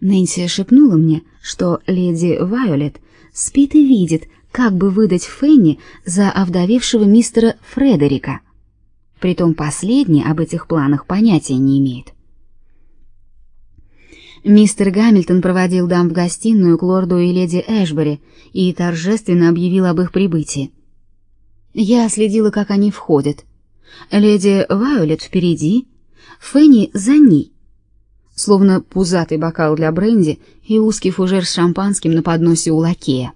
Нэнси шепнула мне, что леди Вайолет спит и видит, как бы выдать Фенни за овдовевшего мистера Фредерика. Притом последний об этих планах понятия не имеет. Мистер Гамильтон проводил дам в гостиную к лорду и леди Эшбери и торжественно объявил об их прибытии. Я следила, как они входят. Леди Вайолет впереди, Фенни за ней. Словно пузатый бокал для бренди и узкий фужер с шампанским на подносе у лакея.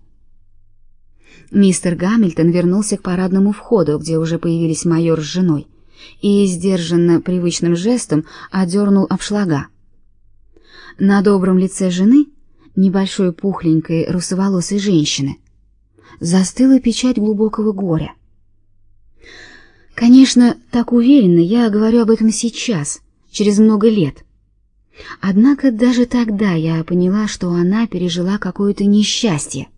Мистер Гамильтон вернулся к парадному входу, где уже появились майор с женой, и сдержанно привычным жестом одернул обшлага. На добром лице жены, небольшой пухленькой русоволосой женщины, застыла печать глубокого горя. Конечно, так уверенно я говорю об этом сейчас, через много лет. Однако даже тогда я поняла, что она пережила какое-то несчастье.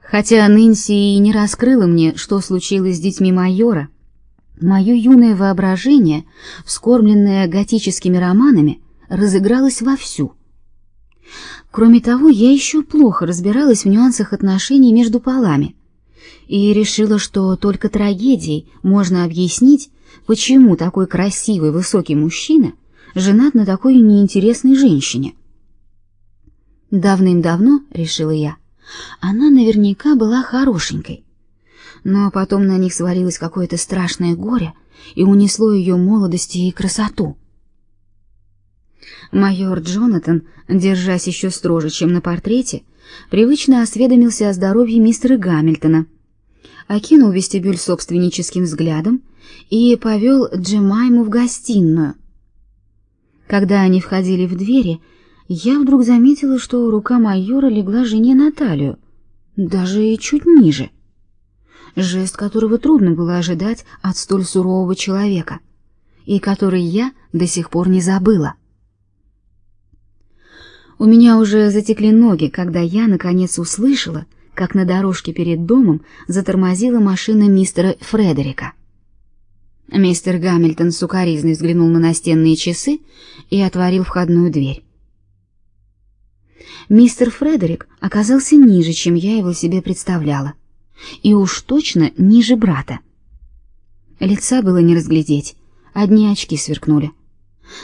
Хотя Нэнси и не раскрыла мне, что случилось с детьми майора, мое юное воображение, вскормленное готическими романами, разыгралось вовсю. Кроме того, я еще плохо разбиралась в нюансах отношений между полами и решила, что только трагедией можно объяснить, почему такой красивый высокий мужчина женат на такой неинтересной женщине. Давным-давно, решила я, она наверняка была хорошенькой. Но потом на них свалилось какое-то страшное горе и унесло ее молодость и красоту. Майор Джонатан, держась еще строже, чем на портрете, привычно осведомился о здоровье мистера Гамильтона, окинул вестибюль собственническим взглядом и повел Джемайму в гостиную. Когда они входили в двери, я вдруг заметила, что рука майора легла жене на талию, даже и чуть ниже. Жест, которого трудно было ожидать от столь сурового человека, и который я до сих пор не забыла. У меня уже затекли ноги, когда я наконец услышала, как на дорожке перед домом затормозила машина мистера Фредерика. Мистер Гамильтон сукоризной взглянул на настенные часы и отворил входную дверь. Мистер Фредерик оказался ниже, чем я его себе представляла, и уж точно ниже брата. Лица было не разглядеть, одни очки сверкнули.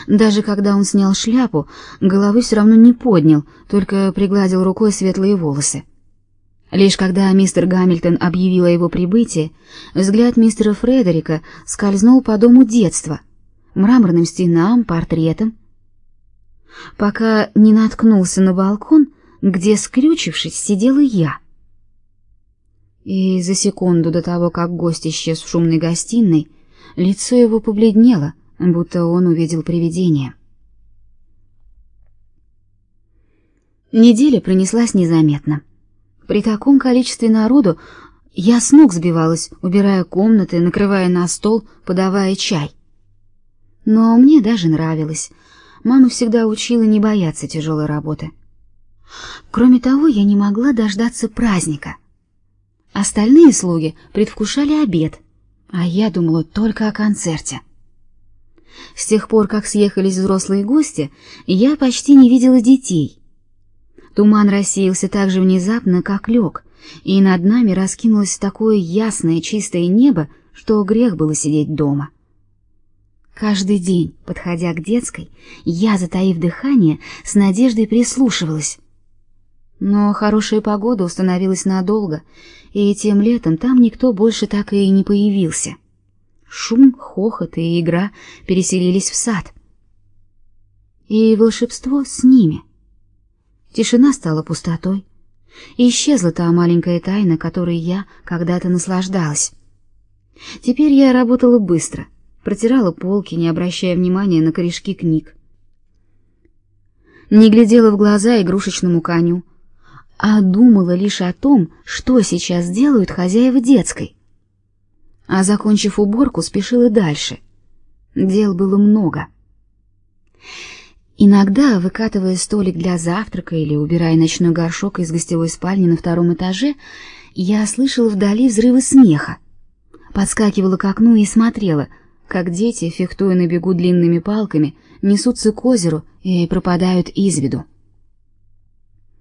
Даже когда он снял шляпу, головы все равно не поднял, только пригладил рукой светлые волосы. Лишь когда мистер Гамильтон объявил о его прибытии, взгляд мистера Фредерика скользнул по дому детства, мраморным стенам, портретам, пока не наткнулся на балкон, где, скрючившись, сидела я. И за секунду до того, как гость исчез в шумной гостиной, лицо его побледнело, будто он увидел привидение. Неделя пронеслась незаметно. При таком количестве народу я с ног сбивалась, убирая комнаты, накрывая на стол, подавая чай. Но мне даже нравилось. Мама всегда учила не бояться тяжелой работы. Кроме того, я не могла дождаться праздника. Остальные слуги предвкушали обед, а я думала только о концерте. С тех пор, как съехались взрослые гости, я почти не видела детей. Туман рассеялся так же внезапно, как лег, и над нами раскинулось такое ясное чистое небо, что грех было сидеть дома. Каждый день, подходя к детской, я, затаив дыхание, с надеждой прислушивалась. Но хорошая погода установилась надолго, и тем летом там никто больше так и не появился. Шум, хохот и игра переселились в сад. И волшебство с ними — Тишина стала пустотой. И исчезла та маленькая тайна, которой я когда-то наслаждалась. Теперь я работала быстро, протирала полки, не обращая внимания на корешки книг. Не глядела в глаза игрушечному коню, а думала лишь о том, что сейчас делают хозяева детской. А закончив уборку, спешила дальше. Дел было много. Иногда, выкатывая столик для завтрака или убирая ночной горшок из гостевой спальни на втором этаже, я слышала вдали взрывы смеха. Подскакивала к окну и смотрела, как дети, фехтуя на бегу длинными палками, несутся к озеру и пропадают из виду.